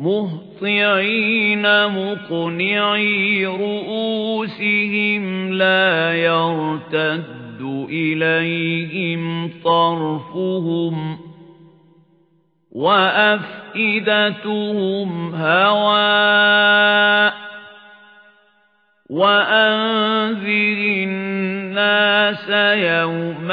مهطعين مقنعي رؤوسهم لا يرتد إليهم طرفهم وأفئدتهم هواء وأنذر الناس يوم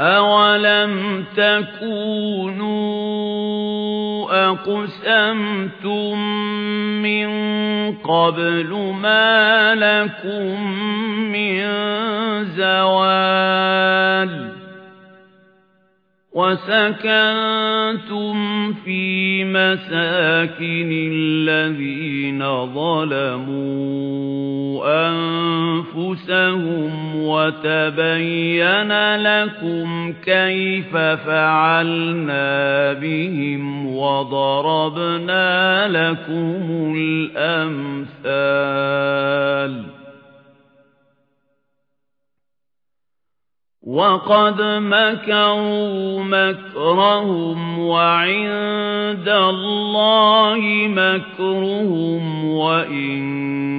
أَوَلَمْ تَكُونُوا أَقْسَمْتُمْ مِنْ قَبْلُ مَا لَكُمْ مِنْ زَوَالٍ وَسَكَنْتُمْ فِي مَسَاكِنِ الَّذِينَ ظَلَمُوا أَنفُسَهُمْ وَتَبَيَّنَ لَكُمْ كَيْفَ فَعَلْنَا بِهِمْ وَضَرَبْنَا لَكُمُ الْأَمْثَالَ. وَقَدْ مَكَرُوا مَكْرَهُمْ وَعِندَ اللَّهِ مَكْرُهُمْ وَإِنْ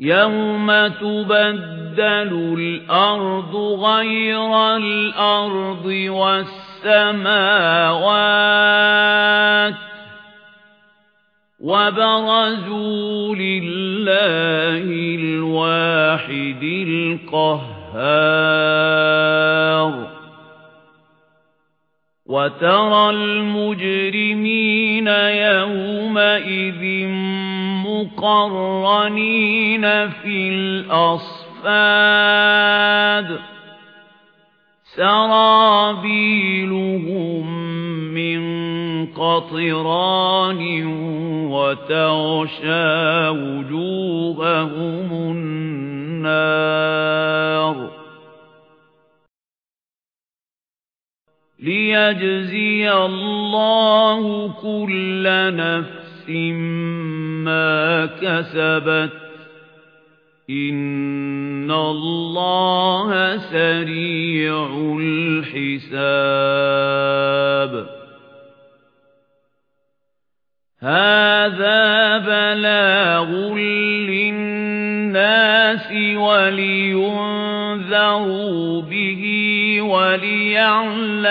يَوْمَ تُبَدَّلُ الْأَرْضُ غَيْرَ الْأَرْضِ وَالسَّمَاوَاتُ وَبَرَزُوا لِلَّهِ الْوَاحِدِ الْقَهَّارِ وَتَرَى الْمُجْرِمِينَ يَوْمَئِذٍ مُقَرَّنِينَ فِي الْأَصْفَادِ. سَرَابِيلُهُم مِّن قَطِرَانٍ وَتَغْشَىٰ وُجُوهَهُمُ النَّارُ. لِيَجْزِيَ اللَّهُ كُلَّ نَفْسٍ مَا كَسَبَتْ إِنَّ اللَّهَ سَرِيعُ الْحِسَابِ. هَذَا بَلَاغٌ لِلنَّاسِ وَلِيُنذَرُوا بِهِ وَلِيَعْلَمُوا